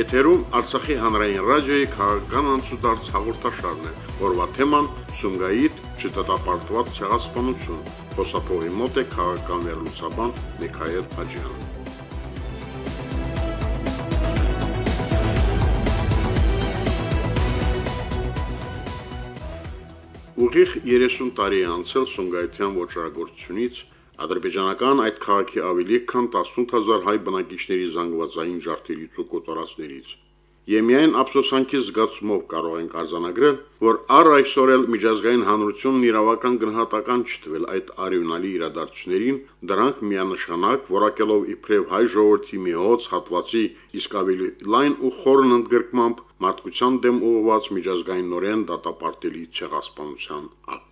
Եթերում Արցախի հանրային ռադիոյի քաղաքական անցուդարձ հաղորդաշարն է։ Օրվա թեման՝ Սումգայիթ չդատապարտված ցեղասպանություն։ Խոսափողի մոտ է քաղաքական վերլուծաբան Միքայել Հաջյանը։ Ուղիղ 30 տարի անցել Սումգայիթյան ոճրագործությունից, ադրբեջանական այդ քաղաքի ավելի քան 18000 հայ բնակիչների զանգվածային ջարդերից ու կոտորածներից։ Եվ միայն ափսոսանքի զգացումով կարող ենք արձանագրել, որ առ այսօր էլ միջազգային հանրությունն իրավական գնահատական չտվել այդ արյունալի իրադարձություններին, դրանք միանշանակ որակելով իբրև հայ ժողովրդի մի հոծ հատվածի իսկ ավելի լայն ու խորն ընդգրկմամբ մարդկության դեմ ուղղված միջազգայինորեն դատապարտելի ցեղասպանության ակտ։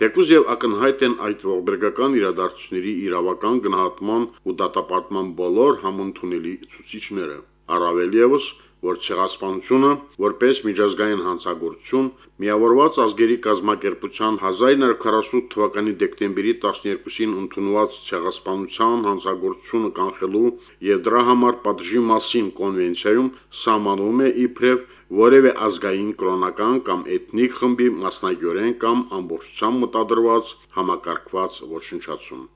Թեկուզ եւ ակնհայտ են այդ ողբերգական իրադարձությունների իրավական գնահատման ու դատապարտման բոլոր համընդունելի ցուցիչները, առավել եւս, որ ցեղասպանությունը որպես միջազգային հանցագործություն միավորված ազգերի կազմակերպության 1948 թվականի դեկտեմբերի 12-ին ընդունված ցեղասպանության հանցագործությունը կանխելու եւ դրա համար պատժի մասին կոնվենցիայում սահմանվում է իբրև որևէ ազգային, կրոնական կամ էթնիկ խմբի մասնագիտորեն կամ ամբողջությամբ մտադրված համակարգված ոչնչացում։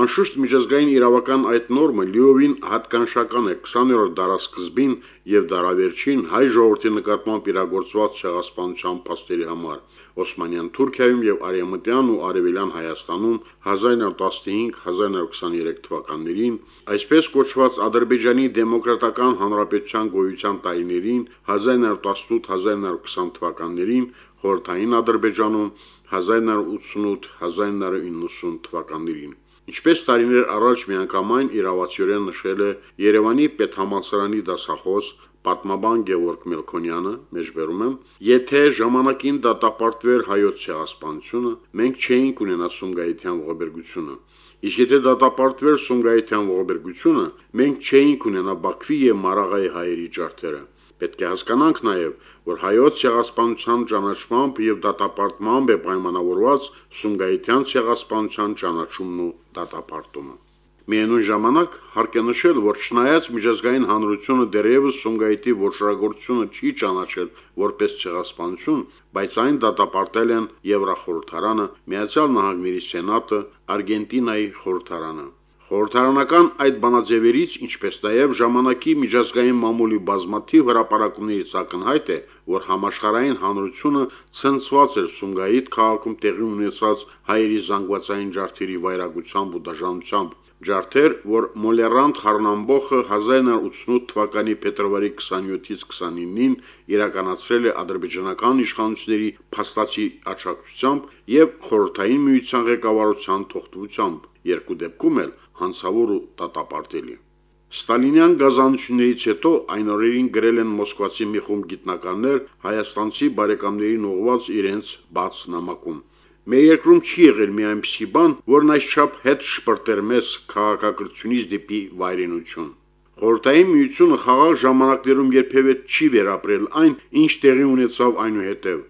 Անշուշտ միջազգային իրավական այդ նորմը լիովին հատկանշական է 20-րդ դարասկզբին եւ դարավերջին հայ ժողովրդի նկատմամբ իրագործված ցեղասպանության փաստերի համար Օսմանյան Թուրքիայում եւ Արևմտյան ու Արևելյան Հայաստանում 1915-1923 թվականներին, այսպես կոչված Ադրբեջանի Դեմոկրատական Հանրապետության գոյության տարիներին 1918-1920 թվականներին, Խորհրդային Ադրբեջանում 1988-1990 թվականներին։ Ինչպես տարիներ առաջ միանգամայն իրավացիորեն նշել է Երևանի պետհամալսարանի դասախոս պատմաբան Գևորգ Մելքոնյանը, մեջբերում եմ, եթե ժամանակին դատապարտվեր հայոց ցեղասպանությունը, մենք չէինք ունենա Սումգայիթյան ողբերգությունը։ Իսկ եթե դատապարտվեր Սումգայիթյան ողբերգությունը, մենք չէինք ունենա Բաքվի եւ Մարաղայի հայերի ջարդերը։ Պետք է հասկանանք նաև, որ հայոց ցեղասպանության ճանաչմամբ եւ դատապարտմամբ է պայմանավորված Սումգայիթյան ցեղասպանության ճանաչումն ու դատապարտումը։ Միևնույն ժամանակ հարկ է նշել, որ չնայած միջազգային հանրությունը դեռևս Սումգայիթի ոճրագործությունը չի ճանաչել որպես ցեղասպանություն, բայց այն դատապարտել են Եվրախորհրդարանը, Միացյալ Նահանգների Սենատը, Արգենտինայի խորհրդարանը։ Խորհրդարանական այդ բանաձևերից, ինչպես նաև ժամանակի միջազգային մամուլի բազմաթիվ հրապարակումներից ակնհայտ է, որ համաշխարհային հանրությունը ցնցված էր Սումգայիթ քաղաքում տեղի ունեցած հայերի զանգվածային ջարդերի վայրագությամբ ու դաժանությամբ, ջարդեր, որ Մոլեռանդ Խառնամբոխը 1988 թվականի փետրվարի 27-ից 29-ին իրականացրել է ադրբեջանական իշխանությունների փաստացի աջակցությամբ եւ Խորհրդային Միության ղեկավարության թողտվությամբ, երկու դեպքում էլ հանցավոր ու դատապարտելի։ Ստալինյան գազանություններից հետո այն օրերին գրել են մոսկվացի մի խումբ գիտնականներ հայաստանցի բարեկամներին ուղված իրենց բաց նամակում. Մեր երկրում չի եղել մի այնպիսի բան, որն այսչափ հետ շպրտեր մեզ քաղաքակրթությունից դեպի վայրենություն։ Խորհրդային միությունը խաղաղ ժամանակներում երբևէ չի վերապրել այն, ինչ տեղի ունեցավ այնուհետև։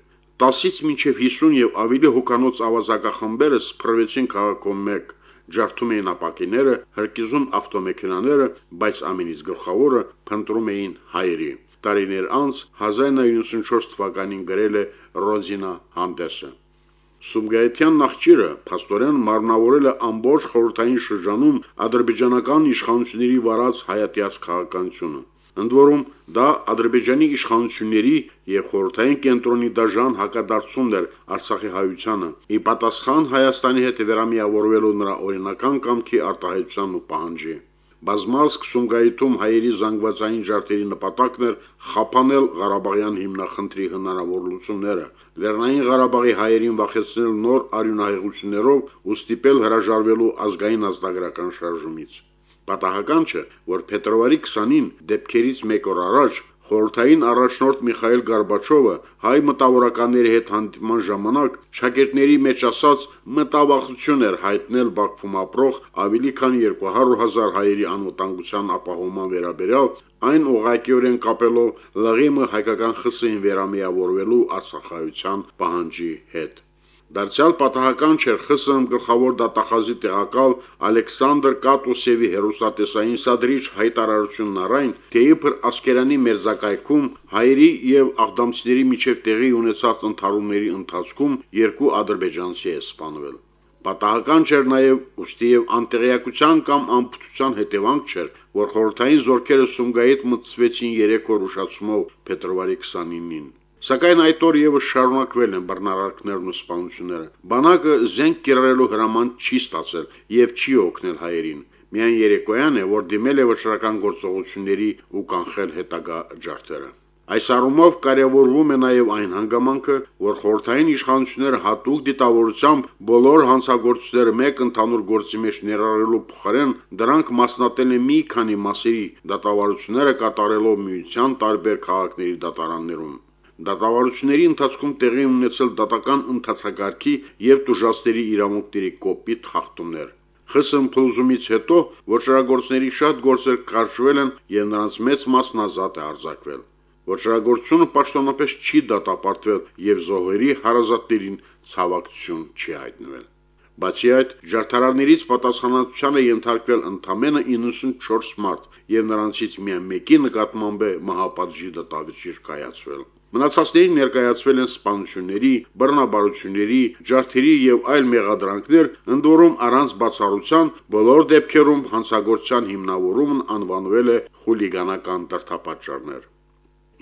10-ից մինչև 50 եւ ավելի հոգանոց ավազակախմբերը սփռվեցին քաղաքում մեկ, ջարդում էին ապակիները, հրկիզում ավտոմեքենաները, բայց ամենից գլխավորը փնտրում էին հայերի։ Տարիներ անց 1994 թվականին գրել է Ռոզինա Հանտեսը։ Սումգայիթյան նախճիրը փաստորեն մարմնավորել է ամբողջ խորհրդային շրջանում ադրբեջանական իշխանությունների վարած հայատյաց քաղաքականությունը։ Ընդ որում, դա Ադրբեջանի իշխանությունների եւ խորհրդային կենտրոնի դաժան հակադարձումն էր Արցախի հայությանը՝ ի պատասխան Հայաստանի հետ վերամիավորվելու նրա օրինական կամքի արտահայտության ու պահանջի։ Բազմազգ Սումգայիթում հայերի զանգվածային ջարդերի նպատակն էր խափանել Ղարաբաղյան հիմնախնդրի հնարավոր լուծումները, Լեռնային Ղարաբաղի հայերին վախեցնել նոր արյունահեղություններով ու ստիպել հրաժարվելու ազգային ազնագրական շարժումից։ Պատահական չէ, որ փետրվարի 20-ին դեպքերից մեկ օր առաջ Խորհրդային առաջնորդ Միխայել Գորբաչովը հայ մտավորականների հետ հանդիպման ժամանակ շակերտների մեջ ասած մտավախություն էր հայտնել Բաքվում ապրող ավելի քան 200 հազար հայերի անվտանգության ապահովման վերաբերյալ, այն ուղղակիորեն կապելով ԼՂԻՄ հայկական ԽՍՀՄ-ին վերամիավորվելու արցախահայության պահանջի հետ։ Դարձյալ պատահական չէր ԽՍՀՄ գլխավոր դատախազի տեղակալ Ալեքսանդր Կատուսևի հերոստատեսային սադրիչ հայտարարությունն առայն, թե իբր Ասկերանի մերզակայքում հայերի եւ աղդամցիների միջև տեղի ունեցած ընդհարումների ընթացքում երկու ադրբեջանցի է սպանվել։ Պատահական չէր նաև ուստի եւ անտեղյակության կամ անփութության հետևանք չէր, որ խորհրդային զորքերը Սումգայիթ մտցվեցին 3 օր ուշացումով փետրվարի 29-ին։ Սակայն այդ օր եւս շարունակվել են բռնարարքներն ու սպանությունները։ Բանակը զենք կիրառելու հրաման չի ստացել եւ չի օգնել հայերին։ Միայն երեկոյան է, որ դիմել է վճռական գործողությունների ու կանխել հետագա ջարդերը։ Այս առումով կարևորվում է նաև այն հանգամանքը, որ խորհրդային իշխանությունները հատուկ դիտավորությամբ բոլոր հանցագործությունները մեկ ընդհանուր գործի մեջ ներառելու փոխարեն դրանք մասնատել են մի քանի մասերի դատավարությունները կատարելով միության տարբեր քաղաքների դատարաններում։ Դատավարությունների ընթացքում տեղի ունեցել դատական ընթացակարգի եւ տուժածների իրավունքների կոպիտ խախտումներ։ ԽՍՀՄ փլուզումից հետո ոչռագործների շատ գործեր կարճվել են եւ նրանց մեծ մասն ազատ է արձակվել։ Ոչռագործությունը պաշտոնապես չի դատապարտվել եւ զոհերի հարազատներին ցավակցություն չի հայտնվել։ Բացի այդ, ջարդարարներից պատասխանատվության է ենթարկվել ընդամենը 94 մարդ եւ նրանցից միայն մեկի նկատմամբ է մահապատժի դատավճիռ կայացվել։ Մնացածներին ներկայացվել են սպանությունների, բռնաբարությունների, ջարդերի եւ այլ մեղադրանքներ, ընդ որում առանց բացառության բոլոր դեպքերում հանցագործության հիմնավորումն անվանվել է խուլիգանական դրդապատճառներ։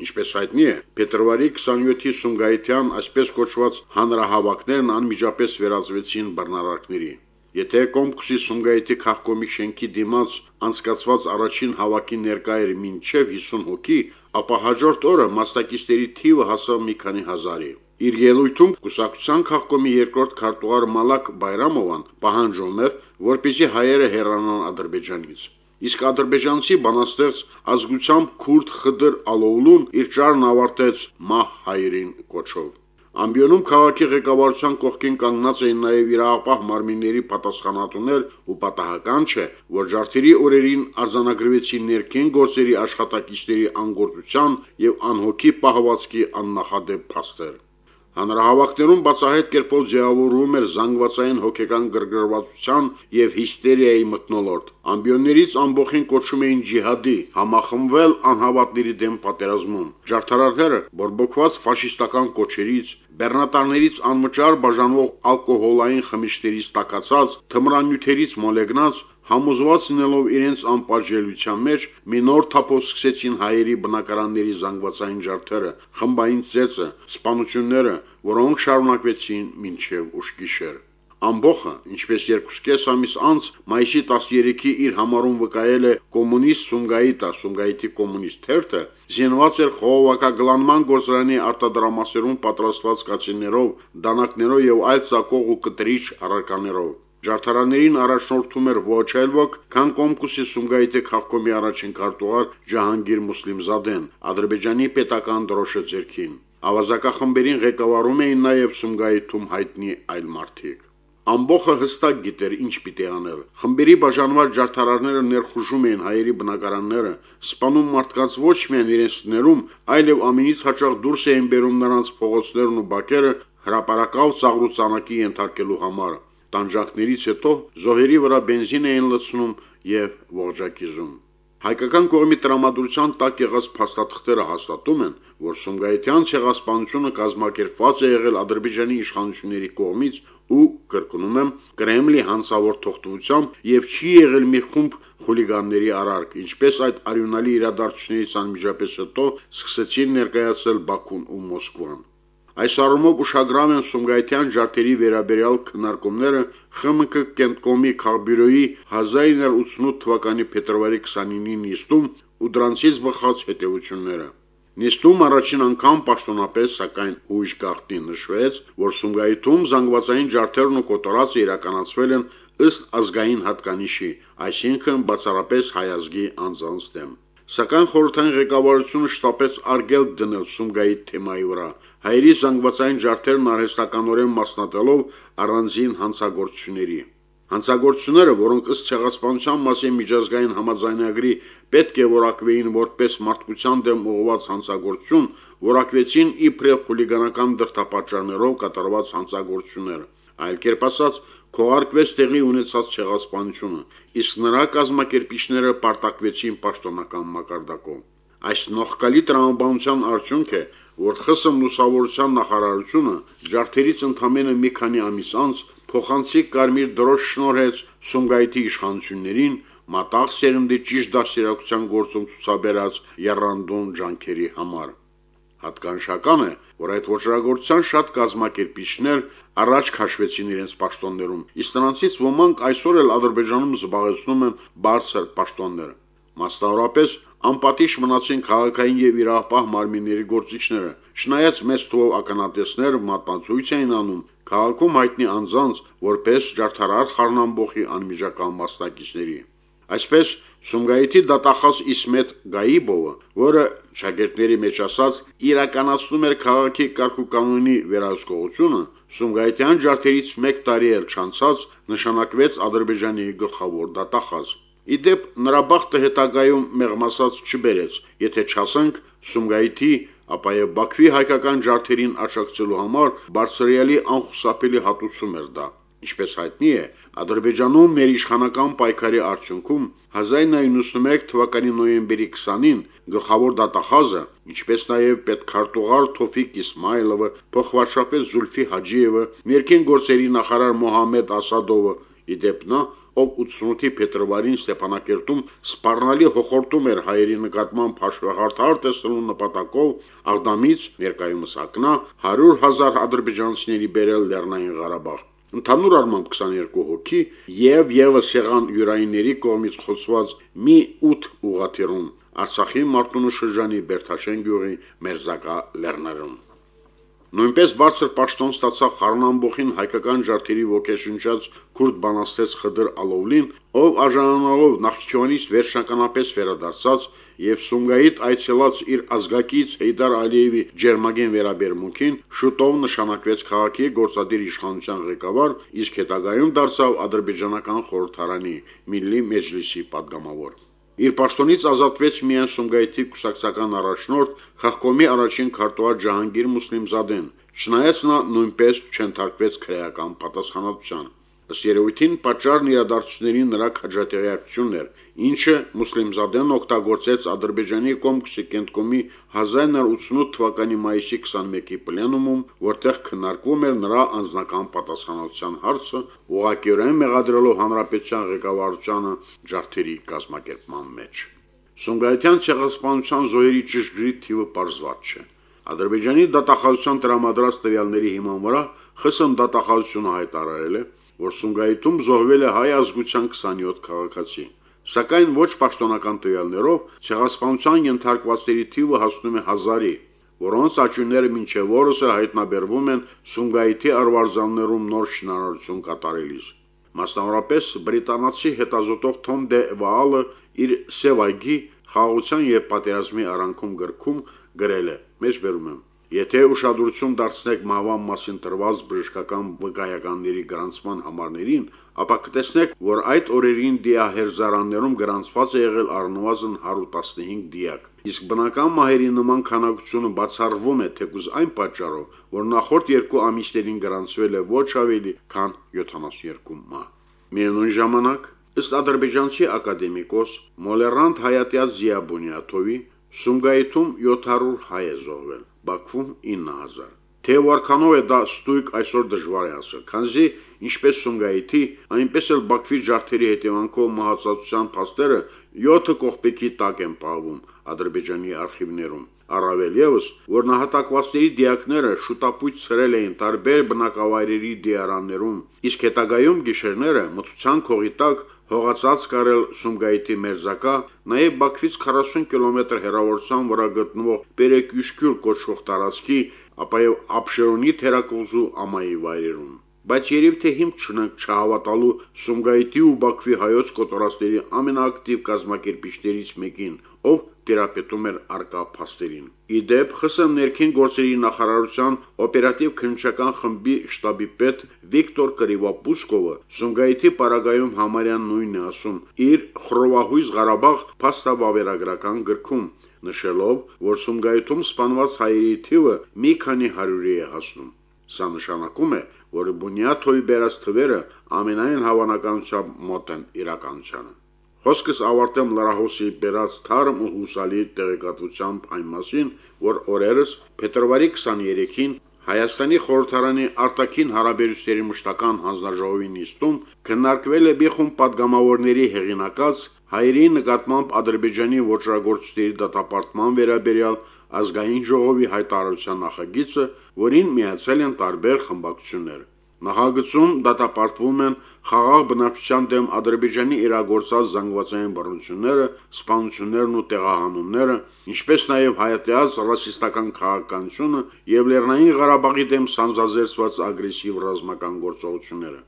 Ինչպես հայտնի է, փետրվարի 27-ի Սումգայիթյան այսպես կոչված հանրահավաքներն անմիջապես վերածվեցին բռնարարքների։ Եթե Կոմկուսի Սումգայիթի քաղկոմի շենքի դիմաց անցկացված առաջին հավաքի ներկա էր մինչև 50 հոգի, ապա հաջորդ օրը մասնակիցների թիվը հասավ մի քանի հազարի։ Իր ելույթում կուսակցության քաղկոմի երկրորդ քարտուղար Մալակ Բայրամովան պահանջում էր, որպեսզի հայերը հեռանան Ադրբեջանից։ Իսկ ադրբեջանցի բանաստեղծ ազգությամբ քուրդ Խդր Ալովլուն իր ճարն ավարտեց մահ հայերին կոչով։ Ամբիոնում քաղաքի ղեկավարության կողքին կանգնած էին նաև իրապահ մարմինների պատասխանատուներ ու պատահական չէ, որ ջարդերի օրերին արձանագրվեցին ներքին գործերի աշխատակիցների անգործության եւ անհոգի պահվածքի աննախադեպ փաստեր։ Հանրահավաքներում բացահայտ կերպով ձևավորվում էր զանգվածային հոգեկան գրգռվածության եւ հիստերիայի մտնոլորտ։ Ամբիոններից ամբողջին կոչում էին ջիհադի, համախմբվել անհավատների դեմ պատերազմում։ Ջարդարարները բորբոքված ֆաշիստական կոչերից, բեռնատարներից անմճար բաժանվող ալկոհոլային խմիչքներից տաքացած, թմրանյութերից մոլեգնած, համոզված լինելով իրենց անպատժելիության մեջ, մի նոր թափով սկսեցին հայերի բնակարանների զանգվածային ջարդերը, խմբային ծեծը, սպանությունները, որոնք շարունակվեցին մինչև ուշգիշեր։ Ամբոխը, ինչպես երկուսկես ամիս անց մայիսի 13-ի իր համարում վկայել է կոմունիստ Սումգայիթա, Սումգայիթի կոմունիստ թերթը, զինված էր խողովակագլանման գործարանի արտադրամասերում պատրաստված կացիններով, դանակներով եւ այլ ցակող ու կտրիչ առարկաներով։ Ջարդարաններին առաջնորդում էր ոչ այլ ոք, քան Կոմկուսի Սումգայիթի քաղաքոմի առաջին քարտուղար Ջահանգիր Մուսլիմզադեն, Ադրբեջանի պետական դրոշը ձերքին։ Ավազակախմբերին ղեկավարում էին նաև Սումգայիթում հայտնի այլ մարդիկ։ Ամբոխը հստակ գիտեր ինչ պիտի անել։ Խմբերի բաժանված ջարդարարները ներխուժում էին հայերի բնակարանները, սպանում մարդկանց ոչ միայն իրենց տներում, այլև ամենից հաճախ դուրս էին բերում նրանց փողոցներն ու բակերը հրաապարակավ ծաղրուցանակի ենթարկելու համար։ Տանջանքներից հետո զոհերի վրա բենզին էին լցնում եւ ողջակիզում։ Հայկական կողմի տրամադրության տակ եղած փաստաթղթերը հաստատում են, որ Սումգայիթյան ցեղասպանությունը կազմակերպված է եղել Ադրբեջանի իշխանությունների կողմից ու կրկնում եմ Կրեմլի հանցավոր թողտվությամբ եւ չի եղել մի խումբ խուլիգանների արարք, ինչպես այդ արյունալի իրադարձություններից անմիջապես հետո սկսեցին ներկայացնել Բաքուն ու Մոսկվան։ Այս առումով ուշագրավ են Սումգայիթյան ջարդերի վերաբերյալ քննարկումները ԽՄԿ Կենտկոմի քաղբյուրոյի 1988 թվականի փետրվարի 29-ի նիստում ու դրանցից բխած հետևությունները։ Նիստում առաջին անգամ պաշտոնապես, սակայն հույժ գաղտնի նշվեց, որ Սումգայիթում զանգվածային ջարդերն ու կոտորածը իրականացվել են ըստ ազգային հատկանիշի, այսինքն բացառապես հայազգի անձանց դեմ։ Սակայն խորհրդային ղեկավարությունը շտապեց արգելք դնել Սումգայիթ թեմայի վրա, հայերի զանգվածային ջարդերն արհեստականորեն մասնատելով առանձին հանցագործությունների։ Հանցագործությունները, որոնք ըստ ցեղասպանության մասին միջազգային համաձայնագրի պետք է որակվեին որպես մարդկության դեմ ուղղված հանցագործություն, որակվեցին իբրև խուլիգանական դրդապատճառներով կատարված հանցագործությունները։ Այլ կերպ ասած, քողարկվեց տեղի ունեցած ցեղասպանությունը, իսկ նրա կազմակերպիչները պարտակվեցին պաշտոնական մակարդակով։ Այս նողկալի տրամաբանության արդյունք է, որ ԽՍՀՄ լուսավորության նախարարությունը ջարդերից ընդամենը մի քանի ամիս անց փոխանցիկ կարմիր դրոշ շնորհեց Սումգայիթի իշխանություններին մատաղ սերնդի ճիշտ դաստիարակության գործում ցուցաբերած երանդուն ջանքերի համար։ Հատկանշական է, որ այդ ոչռագործության շատ կազմակերպիչներ առաջ քաշվեցին իրենց պաշտոններում, իսկ նրանցից ոմանք այսօր էլ Ադրբեջանում զբաղեցնում են բարձր պաշտոններ։ Մասնավորապես անպատիժ մնացին քաղաքային եւ իրավապահ մարմինների գործիչները, չնայած մեծ թվով ականատեսներ մատնացույց էին անում քաղաքում հայտնի անձանց որպես ջարդարար խառնամբոխի անմիջական մասնակիցների։ Այսպես Սումգայիթի դատախազ Իսմետ Գայիբովը, որը շագերտների մեջ ասած իրականացնում էր քաղաքի կարգուկանոնի վերահսկողությունը, Սումգայիթյան ջարդերից 1 տարի էլ չանցած նշանակվեց Ադրբեջանի գլխավոր դատախազ։ Իդեպ նրա բախտը հետագայում մեղմասած չբերեց, եթե չասենք Սումգայիթի, ապա եւ Բաքվի հայկական ջարդերին աջակցելու համար բարձրյալի անխուսափելի հատուցում էր դա։ Ինչպես հայտնի է, Ադրբեջանում մեր իշխանական պայքարի արդյունքում 1991 թվականի նոյեմբերի 20-ին գլխավոր դատախազը, ինչպես նաև պետքարտուղար Թոֆիկ Իսմայլովը, փոխվարշապետ Զուլֆի Հաջիևը, ներքին գործերի նախարար Մոհամմեդ Ասադովը, իդեպ նա, ով 88-ի փետրվարին Ստեփանակերտում սպառնալի հոխորտում էր հայերի նկատմամբ հաշվեհարթար տեսնելու նպատակով Աղդամից ներկայումս ակնա 100 հազար ադրբեջանցիների բերել Լեռնային Ղարաբաղ։ Ընդհանուր առմամբ 22 հոգի եւ եւս եղան յուրայինների կողմից խոցված մի 8 ուղաթիռում Արցախի Մարտունու շրջանի Բերթաշեն գյուղի Մերձակա լեռներում։ Նույնպես բարձր պաշտոն ստացավ խառնամբոխին հայկական ջարդերի ոգեշնչած քուրդ բանաստեղծ Խդր Ալովլին, ով արժանանալով Նախճիվանից վերջնականապես վերադարձած եւ Սումգայիտ այցելած իր ազգակից Հեյդար Ալիևի ջերմագին վերաբերմունքին, շուտով նշանակվեց քաղաքի գործադիր իշխանության ղեկավար, իսկ հետագայում դարձավ ադրբեջանական խորհրդարանի Միլլի մեջլիսի падգամավոր։ Իր պաշտոնից ազատվեց միայն Սումգայիթի կուսակցական առաջնորդ Խախկոմի առաջին քարտուղար Ջահանգիր Մուսլիմզադեն, չնայած նա նույնպես չընթարկվեց քրեական պատասխանատվության։ Ըստ երևույթին պատճառն իրադարձությունների նրա քաջատեղյակությունն էր, ինչը Մուսլիմզադեն օգտագործեց Ադրբեջանի Կոմկուսի կենտկոմի 1988 թվականի մայիսի 21-ի պլենումում, որտեղ քննարկվում էր նրա անձնական պատասխանատվության հարցը, ուղղակիորեն մեղադրելով հանրապետության ղեկավարությանը ջարդերի կազմակերպման մեջ։ Սումգայիթյան ցեղասպանության զոհերի ճշգրիտ թիվը պարզված չէ։ Ադրբեջանի դատախազության տրամադրած տվյալների հիման վրա ԽՍՀՄ դատախազությունը հայտարարել է, որ Սումգայիթում զոհվել է հայ ազգության 27 քաղաքացի։ Սակայն ոչ պաշտոնական տվյալներով ցեղասպանության ենթարկվածների թիվը հասնում է հազարի, որոնց աճյունները մինչև օրս է հայտնաբերվում են Սումգայիթի արվարձաններում նոր շինարարություն կատարելիս։ Մասնավորապես բրիտանացի հետազոտող Թոմ Դե Վաալը իր Սևագի խաղաղության եւ պատերազմի արանքում գրքում գրել է. Մեջբերում եմ Եթե ուշադրություն դարձնեք մահվան մասին տրված բժշկական վկայականների գրանցման համարներին, ապա կտեսնեք, որ այդ օրերին դիահերզարաններում գրանցված է եղել առնվազն 115 դիակ։ Իսկ բնական մահերի նման քանակությունը բացառվում է թեկուզ այն պատճառով, որ նախորդ երկու ամիսներին գրանցվել է ոչ ավելի քան 72 մահ։ Միևնույն ժամանակ, ըստ ադրբեջանցի ակադեմիկոս Մոլերանտ Հայատյաց Զիաբունյաթովի, Սումգայիթում 700 հայ է զոհվել, Բաքվում 9000։ Թե որքանով է դա ստույգ այսօր դժվար է ասել, քանզի ինչպես Սումգայիթի, այնպես էլ Բաքվի ջարդերի հետևանքով մահացածության փաստերը 7 կողպեքի տակ են պահվում Ադրբեջանի արխիվներում։ Առավել եւս, որ նահատակվածների դիակները շուտապույտ ցրել էին տարբեր բնակավայրերի դիարաններում, իսկ հետագայում գիշերները մթության քողի տակ հողացած կարել Սումգայիթի մերզակա, նաև Բաքվից 40 կիլոմետր հեռավորության վրա գտնվող Պերեկյուշկյուր կոչվող տարածքի, ապա եւ Աբշերոնի թերակղզու ամայի վայրերում բայց երբ թե հիմք չունենք չհավատալու Սումգայիթի ու Բաքվի հայոց կոտորածների ամենաակտիվ կազմակերպիչներից մեկին, ով տիրապետում էր արկա փաստերին։ Իդեպ ԽՍՀՄ ներքին գործերի նախարարության օպերատիվ քննչական խմբի շտաբի պետ Վիկտոր Կրիվոպուսկովը Սումգայիթի պարագայում համարյա նույնն է ասում իր Խռովահույզ Ղարաբաղ փաստավավերագրական գրքում, նշելով, որ Սումգայիթում սպանված հայերի թիվը մի քանի հարյուրի է հասնում։ Սա նշանակում է, որ Բունյաթովի բերած թվերը ամենայն հավանականությամբ մոտ են իրականությանը։ Խոսքս ավարտեմ լրահոսի բերած թարմ ու հուսալի տեղեկատվությամբ այն մասին, որ օրերս փետրվարի 23-ին Հայաստանի խորհրդարանի արտաքին հարաբերությունների մշտական հանձնաժողովի նիստում քննարկվել է մի խումբ падգամավորների հեղինակած հայերի նկատմամբ ադրբեջանի ոչրագործությունների դատապարտման վերաբերյալ ազգային ժողովի հայտարարության նախագիծը, որին միացել են տարբեր խմբակցություններ։ Նախագծում դատապարտվում են խաղաղ բնակչության դեմ Ադրբեջանի իրագործած զանգվածային բռնությունները, սպանություններն ու տեղահանումները, ինչպես նաև հայատյաց ռասիստական քաղաքականությունը եւ Լեռնային Ղարաբաղի դեմ սանձազերծված ագրեսիվ ռազմական գործողությունները։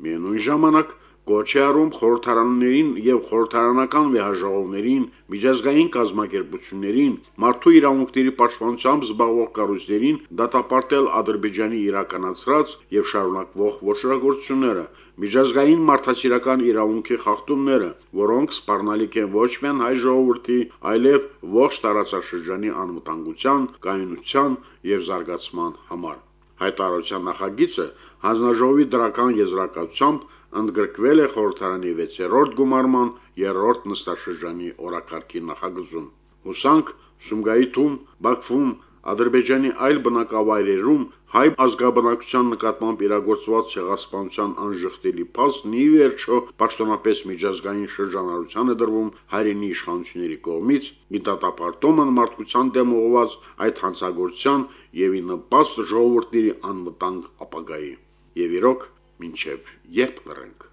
Միևնույն ժամանակ Կոչ է արում խորհրդարաններին եւ խորհրդարանական վեհաժողովներին, միջազգային կազմակերպություններին, մարդու իրավունքների պաշտպանությամբ զբաղվող կառույցներին դատապարտել Ադրբեջանի իրականացրած եւ շարունակվող ոճրագործությունները, միջազգային մարդասիրական իրավունքի խախտումները, որոնք սպառնալիք են ոչ միայն հայ ժողովրդի, այլև ողջ տարածաշրջանի անվտանգության, կայունության եւ զարգացման համար։ Հայտարարության նախագիծը հանձնաժողովի դրական եզրակացությամբ ընդգրկվել է խորհրդարանի 6-րդ գումարման 3-րդ նստաշրջանի օրակարգի նախագծում։ Հուսանք Սումգայիթում, Բաքվում, Ադրբեջանի այլ բնակավայրերում հայ ազգաբնակության նկատմամբ իրագործված ցեղասպանության անժխտելի փաստն ի վերջո պաշտոնապես միջազգային շրջանառության է դրվում հայրենի իշխանությունների կողմից՝ ի դատապարտումն մարդկության դեմ ուղղված այդ հանցագործության եւ ի նպաստ ժողովուրդների անվտանգ ապագայի։ Եվ իրոք, մինչև ե՞րբ լռենք։